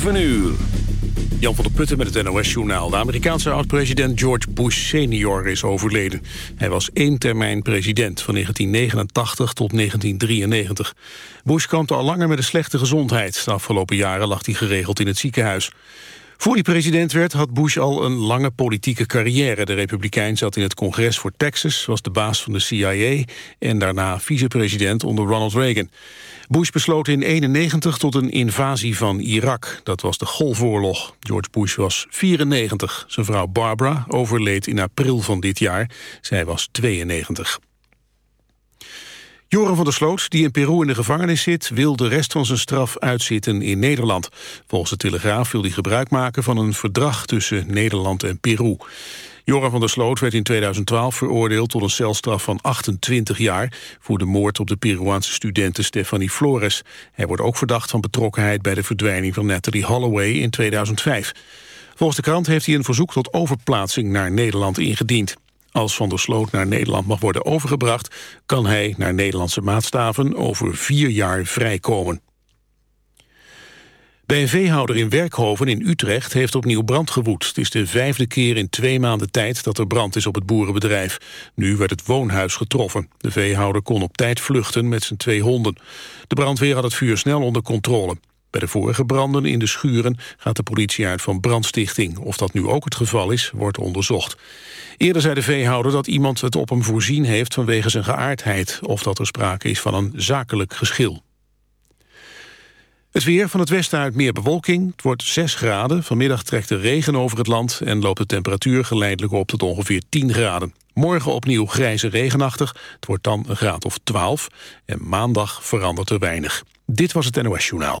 7 uur. Jan van der Putten met het NOS-journaal. De Amerikaanse oud-president George Bush senior is overleden. Hij was één termijn president, van 1989 tot 1993. Bush kampte al langer met een slechte gezondheid. De afgelopen jaren lag hij geregeld in het ziekenhuis. Voor hij president werd had Bush al een lange politieke carrière. De republikein zat in het congres voor Texas, was de baas van de CIA... en daarna vicepresident onder Ronald Reagan. Bush besloot in 91 tot een invasie van Irak. Dat was de Golfoorlog. George Bush was 94. Zijn vrouw Barbara overleed in april van dit jaar. Zij was 92. Joran van der Sloot, die in Peru in de gevangenis zit... wil de rest van zijn straf uitzitten in Nederland. Volgens de Telegraaf wil hij gebruik maken van een verdrag... tussen Nederland en Peru. Joran van der Sloot werd in 2012 veroordeeld tot een celstraf van 28 jaar... voor de moord op de Peruaanse studente Stephanie Flores. Hij wordt ook verdacht van betrokkenheid bij de verdwijning van Natalie Holloway in 2005. Volgens de krant heeft hij een verzoek tot overplaatsing naar Nederland ingediend. Als Van der Sloot naar Nederland mag worden overgebracht... kan hij naar Nederlandse maatstaven over vier jaar vrijkomen. Bij een veehouder in Werkhoven in Utrecht heeft opnieuw brand gewoed. Het is de vijfde keer in twee maanden tijd dat er brand is op het boerenbedrijf. Nu werd het woonhuis getroffen. De veehouder kon op tijd vluchten met zijn twee honden. De brandweer had het vuur snel onder controle. Bij de vorige branden in de schuren gaat de politie uit van brandstichting. Of dat nu ook het geval is, wordt onderzocht. Eerder zei de veehouder dat iemand het op hem voorzien heeft vanwege zijn geaardheid... of dat er sprake is van een zakelijk geschil. Het weer van het westen uit meer bewolking. Het wordt 6 graden. Vanmiddag trekt de regen over het land... en loopt de temperatuur geleidelijk op tot ongeveer 10 graden. Morgen opnieuw grijze regenachtig. Het wordt dan een graad of 12. En maandag verandert er weinig. Dit was het NOS Journaal.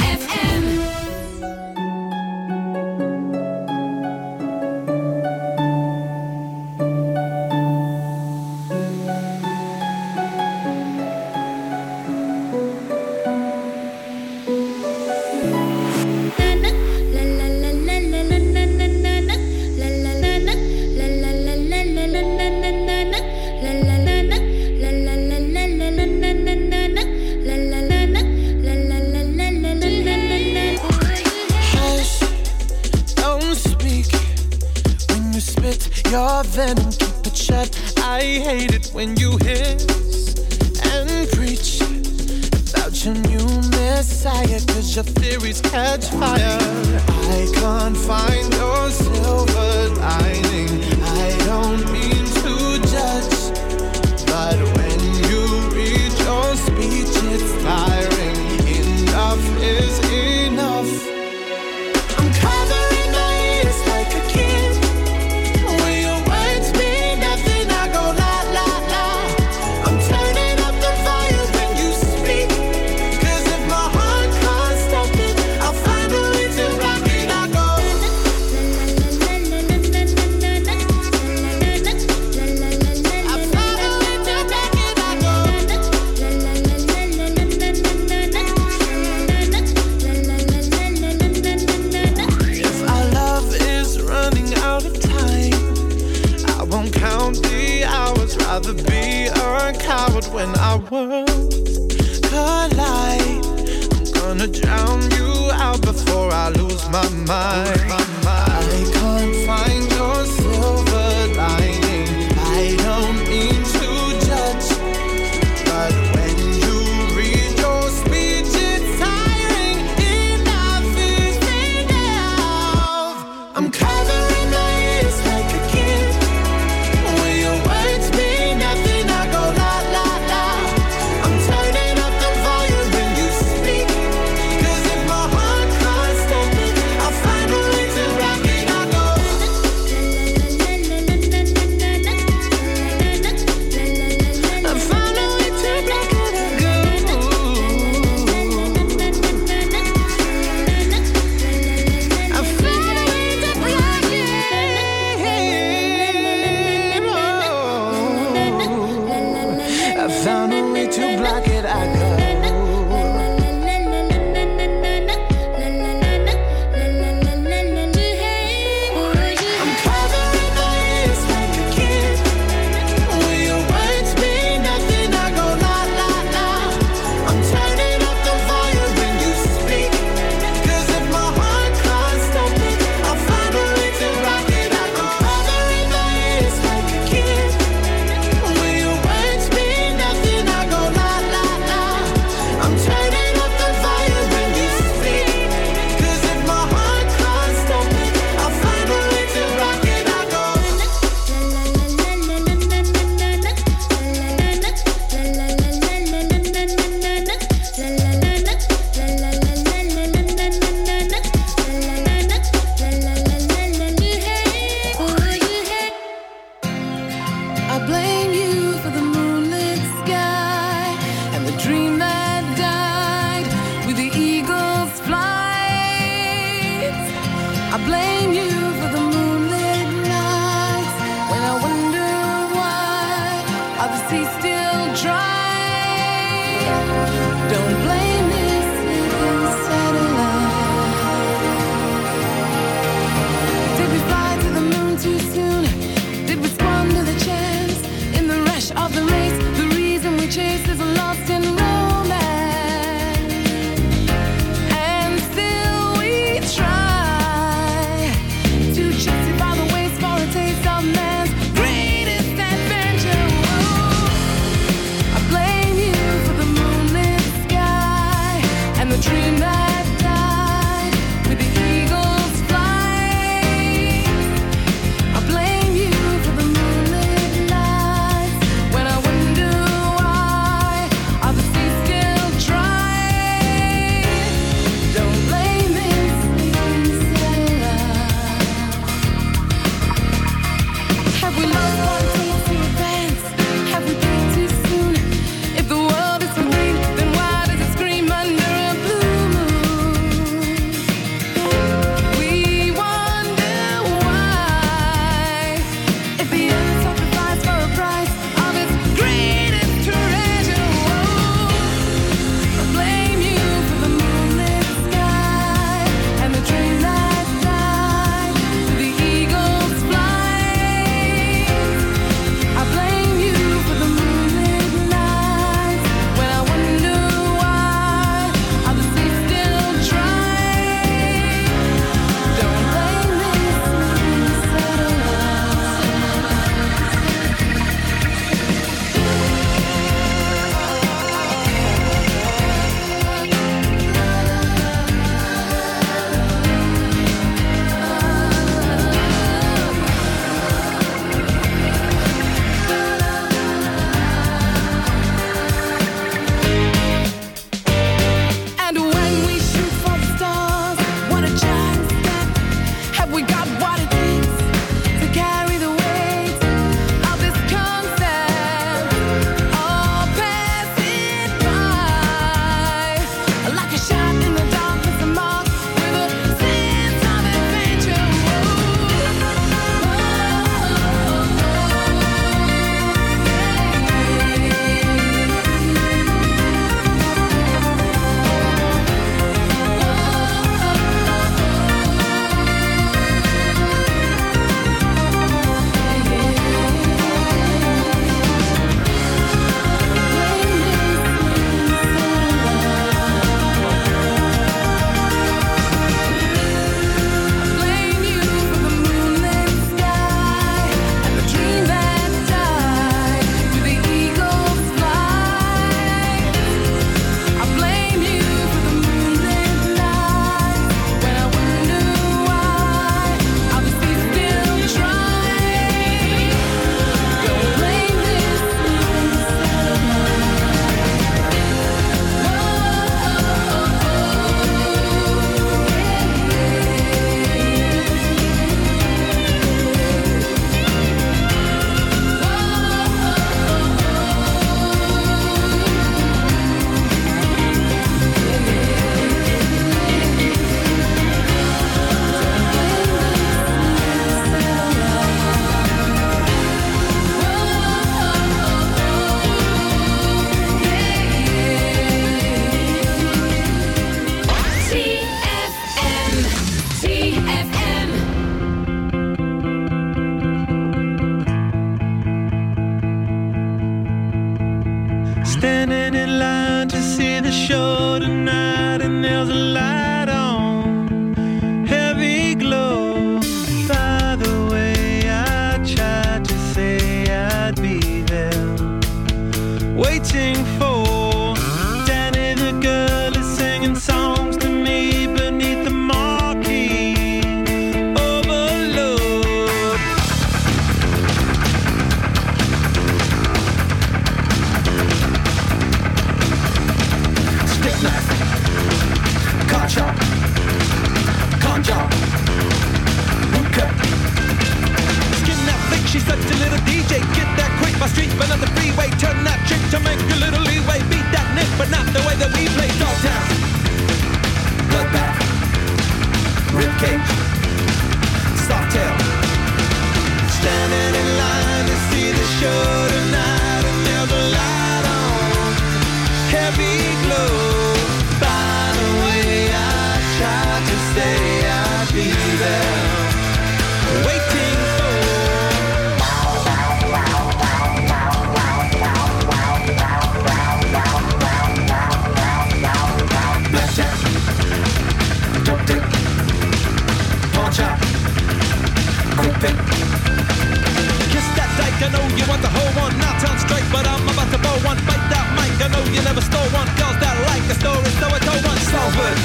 I know you want the whole one. not turn straight, but I'm about to blow one. Fight that mic. I know you never stole one. Girls that like the story, so I told one. Salford,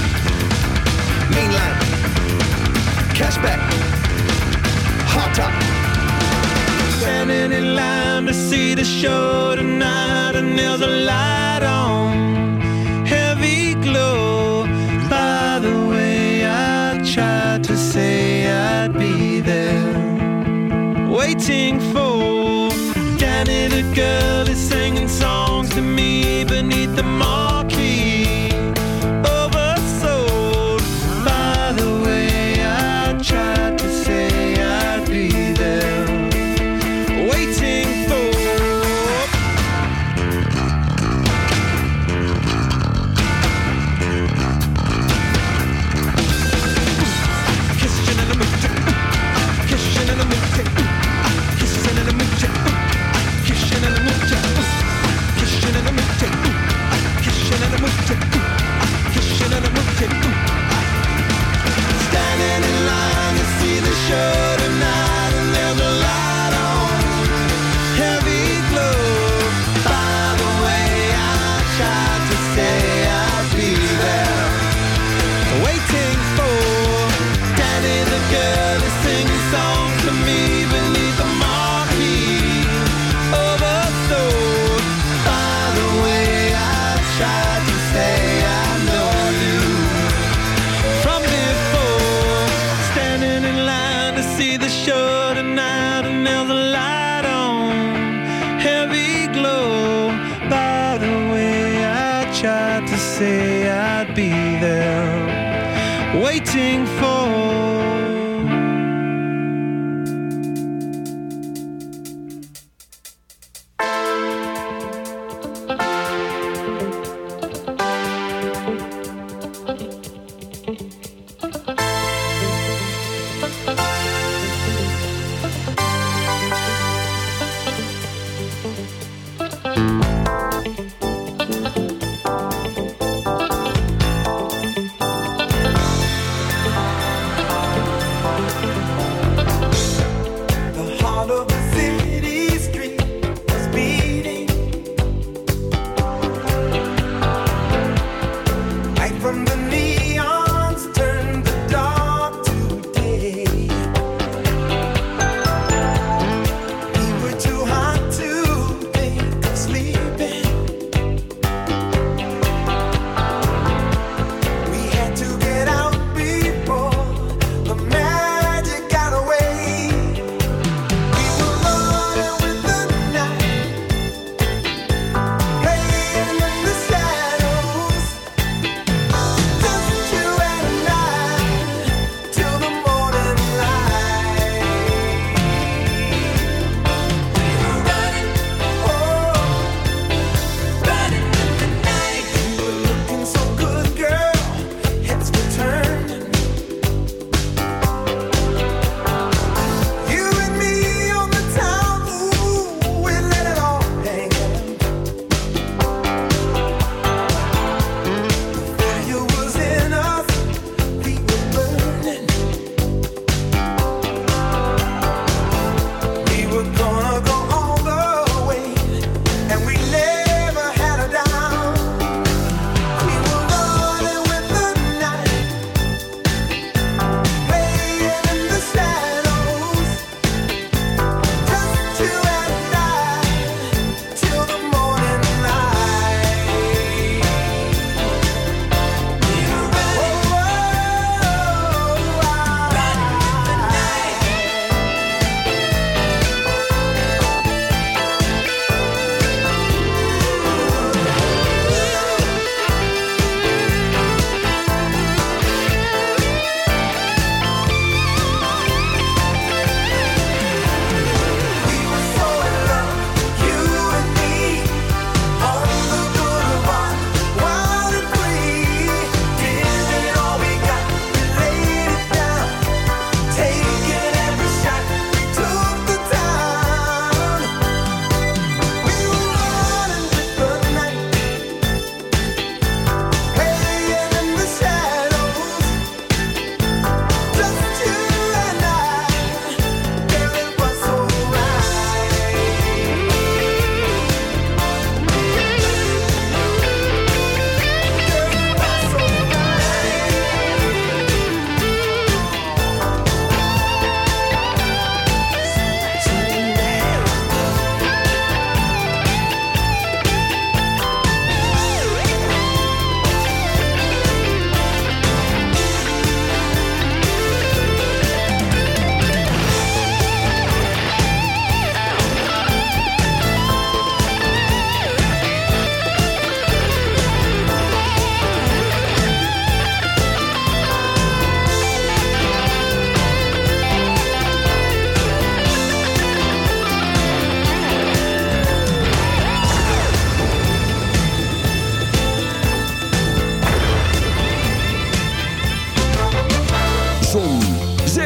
mainline, cashback, hot top. Standing in line to see the show tonight, and there's a light on, heavy glow. By the way, I tried to say I'd be there, waiting for.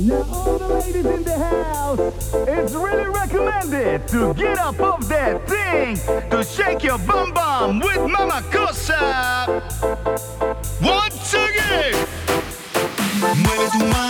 Now all the ladies in the house, it's really recommended to get up off that thing, to shake your bum bum with Mama Cosa. Once again, mueve tu mano.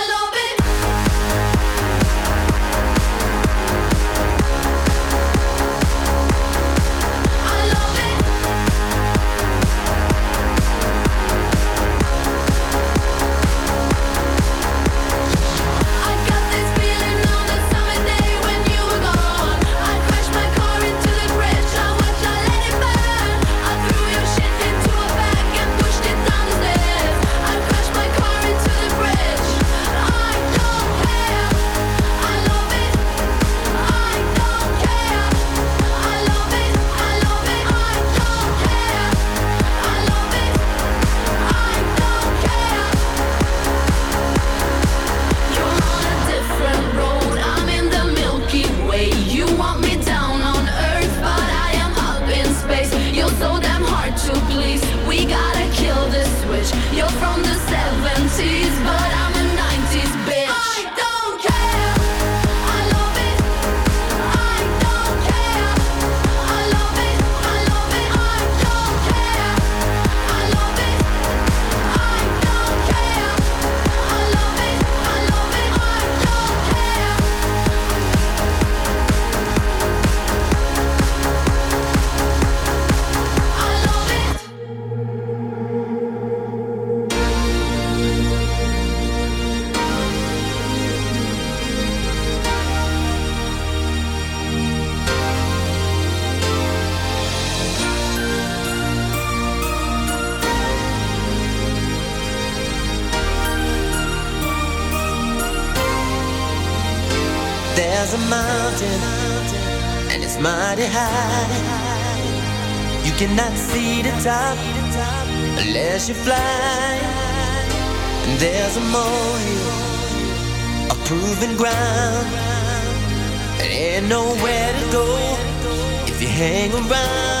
as a mountain, and it's mighty high. You cannot see the top unless you fly. And there's a molehill, a proven ground. And ain't nowhere to go if you hang around.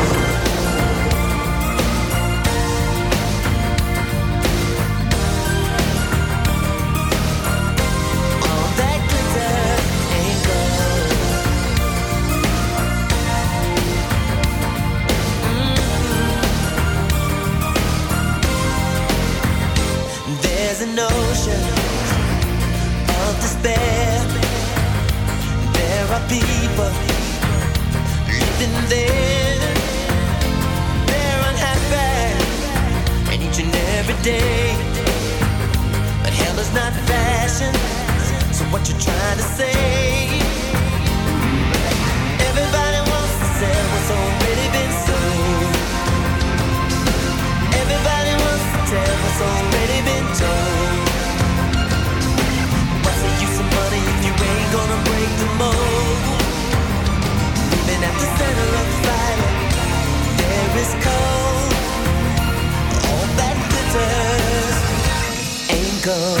go.